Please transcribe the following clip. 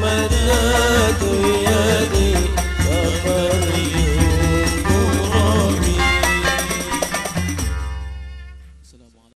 Muhammad'ın